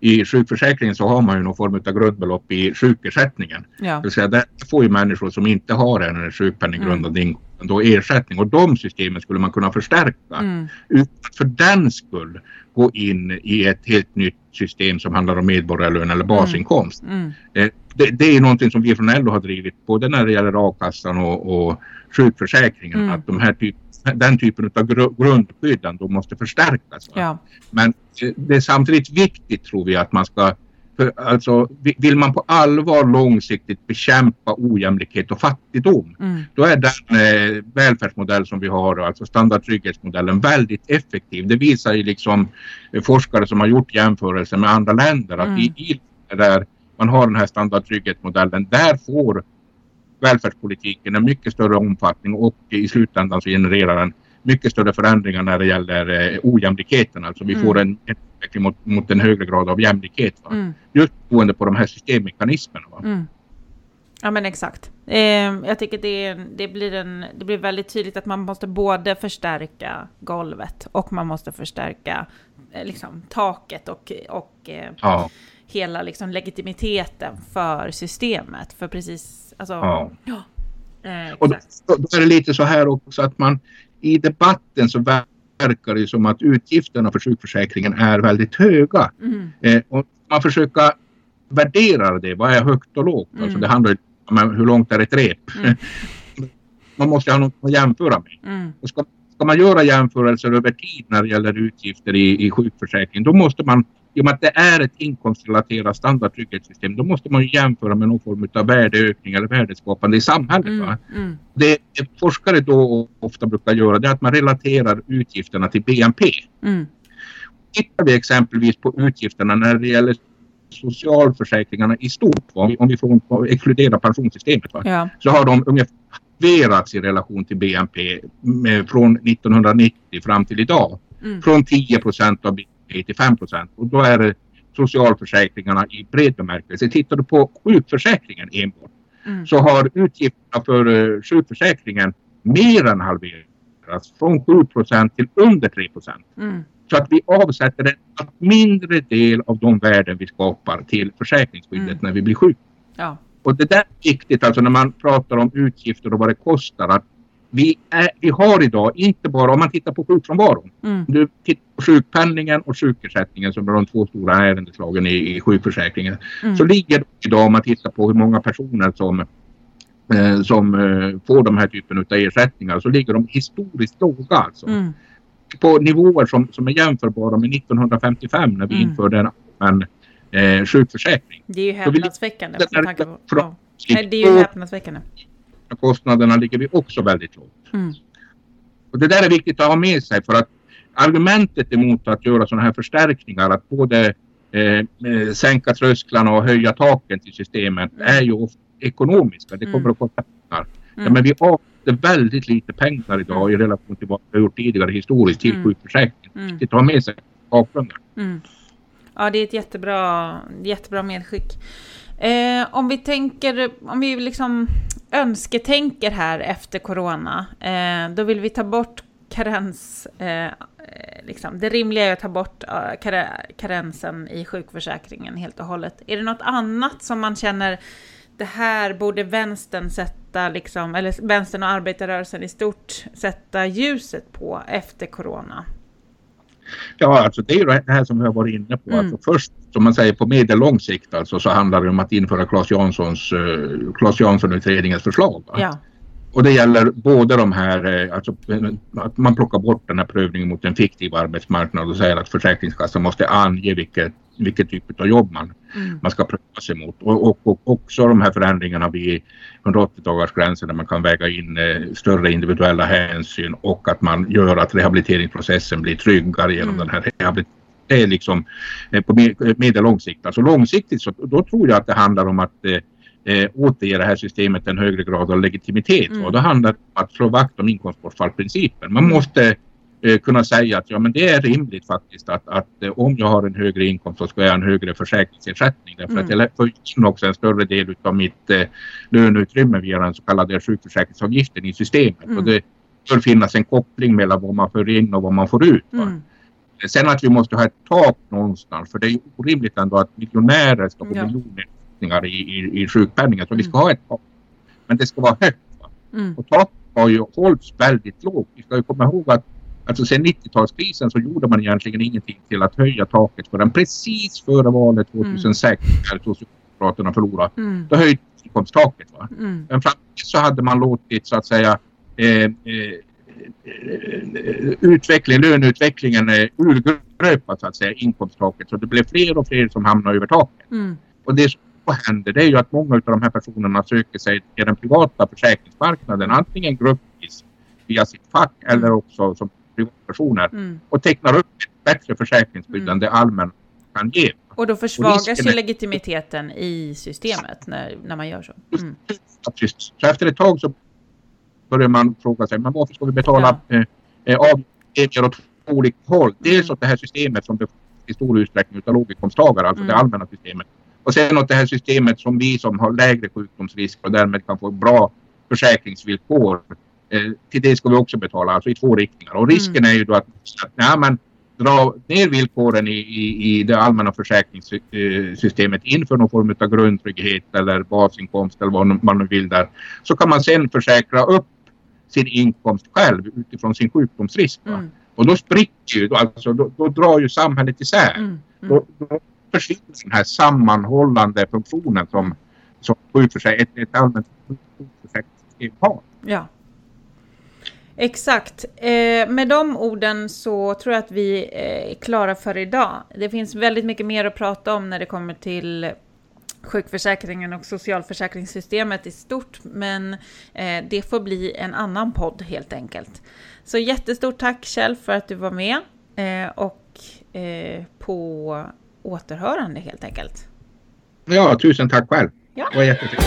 I sjukförsäkringen så har man ju någon form av grundbelopp i sjukersättningen. Ja. Det vill säga där får ju människor som inte har en sjukpenninggrundande mm. inkomst då ersättning och de systemen skulle man kunna förstärka mm. utan att för den skull gå in i ett helt nytt system som handlar om medborgarlön eller basinkomst. Mm. Mm. Det, det, är någonting som vi från LO har drivit både när det gäller a-kassan och, och sjukförsäkringen. Mm. Att de här, typ, den typen av gr grundskydd måste förstärkas. Ja. Men eh, det är samtidigt viktigt tror vi att man ska för alltså, vill man på allvar långsiktigt bekämpa ojämlikhet och fattigdom, mm. då är den eh, välfärdsmodell som vi har, alltså standardtrygghetsmodellen, väldigt effektiv. Det visar ju liksom eh, forskare som har gjort jämförelser med andra länder att mm. i, i där man har den här standardtrygghetsmodellen, där får välfärdspolitiken en mycket större omfattning och i slutändan så genererar den mycket större förändringar när det gäller eh, ojämlikheten. Alltså vi mm. får en utveckling mot, mot en högre grad av jämlikhet. Mm. Just beroende på de här systemmekanismerna. Mm. Ja men exakt. Eh, jag tycker det, det, blir en, det blir väldigt tydligt att man måste både förstärka golvet och man måste förstärka eh, liksom, taket och, och eh, ja. hela liksom, legitimiteten för systemet. För precis, alltså, ja. ja eh, och då, då, är det lite så här också att man i debatten så verkar det som att utgifterna för sjukförsäkringen är väldigt höga. Mm. Eh, och man försöker värdera det. Vad är högt och lågt? Mm. Alltså det handlar om hur långt är ett rep? Mm. man måste ha något att jämföra med. Mm. Och ska, ska man göra jämförelser över tid när det gäller utgifter i, i sjukförsäkringen då måste man i och med att det är ett inkomstrelaterat standardtrygghetssystem då måste man jämföra med någon form av värdeökning eller värdeskapande i samhället. Mm, mm. Det forskare då ofta brukar göra det är att man relaterar utgifterna till BNP. Mm. Tittar vi exempelvis på utgifterna när det gäller socialförsäkringarna i stort, om vi, om vi får exkludera pensionssystemet, ja. så har de ungefär halverats i relation till BNP med, från 1990 fram till idag. Mm. Från 10 procent av BNP 95 procent. Och då är det socialförsäkringarna i bred bemärkelse. Tittar du på sjukförsäkringen enbart mm. så har utgifterna för uh, sjukförsäkringen mer än halverats. Från 7 procent till under 3 procent. Mm. Så att vi avsätter en mindre del av de värden vi skapar till försäkringsskyddet mm. när vi blir sjuka. Ja. Och det där är viktigt alltså när man pratar om utgifter och vad det kostar. Att vi, är, vi har idag, inte bara om man tittar på sjukfrånvaron. Mm. Du tittar på sjukpenningen och sjukersättningen som är de två stora ärendeslagen i, i sjukförsäkringen. Mm. Så ligger idag om man tittar på hur många personer som, eh, som eh, får de här typen av ersättningar så ligger de historiskt låga alltså. Mm. På nivåer som, som är jämförbara med 1955 när vi mm. införde en allmän eh, sjukförsäkring. Det är ju häpnadsväckande. Ja. Det är ju häpnadsväckande kostnaderna ligger vi också väldigt lågt. Mm. Och det där är viktigt att ha med sig för att argumentet emot att göra sådana här förstärkningar, att både eh, eh sänka trösklarna och höja taken till systemet mm. är ju ofta ekonomiska. Det kommer mm. att kosta pengar. Mm. Ja, men vi avsätter väldigt lite pengar idag i relation till vad vi har gjort tidigare historiskt till mm. sjukförsäkringen. Mm. Det tar med sig bakgrunden. Mm. Ja, det är ett jättebra, jättebra medskick. Eh, om vi tänker, om vi liksom önsketänker här efter corona, eh, då vill vi ta bort karens, eh, liksom. det rimliga är att ta bort uh, karensen i sjukförsäkringen helt och hållet. Är det något annat som man känner, det här borde vänstern sätta, liksom, eller vänstern och arbetarrörelsen i stort sätta ljuset på efter corona? Ja, alltså det är ju det här som har varit inne på. Mm. Alltså först, som man säger, på medellång sikt alltså, så handlar det om att införa Claes Janssons, uh, Claes Jansson-utredningens förslag. Ja. Och det gäller både de här, eh, alltså att man plockar bort den här prövningen mot en fiktiv arbetsmarknad och säger att Försäkringskassan måste ange vilket, vilket typ av jobb man, mm. man ska pröva sig mot. Och, och, och, också de här förändringarna vid 180 dagars gränsen där man kan väga in eh, större individuella hänsyn och att man gör att rehabiliteringsprocessen blir tryggare genom mm. den här rehabiliteringen. Det är liksom eh, på medellång lång sikt. Alltså långsiktigt så då tror jag att det handlar om att eh, eh, återge det här systemet en högre grad av legitimitet. Mm. Och då handlar det om att slå vakt om inkomstbortfallsprincipen. Man mm. måste eh, kunna säga att ja, men det är rimligt faktiskt att, att eh, om jag har en högre inkomst så ska jag ha en högre försäkringsersättning. Därför mm. att jag får in också en större del av mitt eh, löneutrymme via den så kallade sjukförsäkringsavgiften i systemet. Och mm. det bör finnas en koppling mellan vad man får in och vad man får ut. Mm. Sen att vi måste ha ett tak någonstans för det är orimligt ändå att miljonärer ska få ja. miljoner i, i, i sjukpenningen. Så mm. vi ska ha ett tak. Men det ska vara högt. Mm. Och taket har ju hållits väldigt lågt. Vi ska ju komma ihåg att alltså sen 90-talskrisen så gjorde man egentligen ingenting till att höja taket förrän precis före valet 2006 mm. när Socialdemokraterna förlorade. Mm. Då höjde inkomsttaket. Va? Mm. Men fram så hade man låtit så att säga eh, eh, utveckling, löneutvecklingen urgröpas så att säga, inkomsttaket. Så det blir fler och fler som hamnar över taket. Mm. Och det som händer det är ju att många av de här personerna söker sig till den privata försäkringsmarknaden. Antingen gruppvis via sitt fack mm. eller också som privatpersoner. Mm. Och tecknar upp ett bättre försäkringsskydd mm. än det allmänna kan ge. Och då försvagas ju legitimiteten i systemet när, när man gör så. Mm. Så efter ett tag så börjar man fråga sig, men varför ska vi betala ja. eh, avgifter åt två olika håll? Dels åt det här systemet som i stor utsträckning av låginkomsttagare, alltså mm. det allmänna systemet. Och sen åt det här systemet som vi som har lägre sjukdomsrisk och därmed kan få bra försäkringsvillkor. Eh, till det ska vi också betala, alltså i två riktningar. Och risken mm. är ju då att, ja, men, dra ner villkoren i, i, i det allmänna försäkringssystemet inför någon form av grundtrygghet eller basinkomst eller vad man nu vill där. Så kan man sen försäkra upp sin inkomst själv utifrån sin sjukdomsrisk. Mm. Och då spricker ju, alltså, då, då drar ju samhället isär. Mm. Mm. Då, då försvinner den här sammanhållande funktionen som, som ett, ett allmänt sjukförsäkringssystem har. Ja. Exakt. Eh, med de orden så tror jag att vi är klara för idag. Det finns väldigt mycket mer att prata om när det kommer till sjukförsäkringen och socialförsäkringssystemet i stort, men eh, det får bli en annan podd helt enkelt. Så jättestort tack Kjell för att du var med eh, och eh, på återhörande helt enkelt. Ja, tusen tack själv. Ja. Det var jättekul.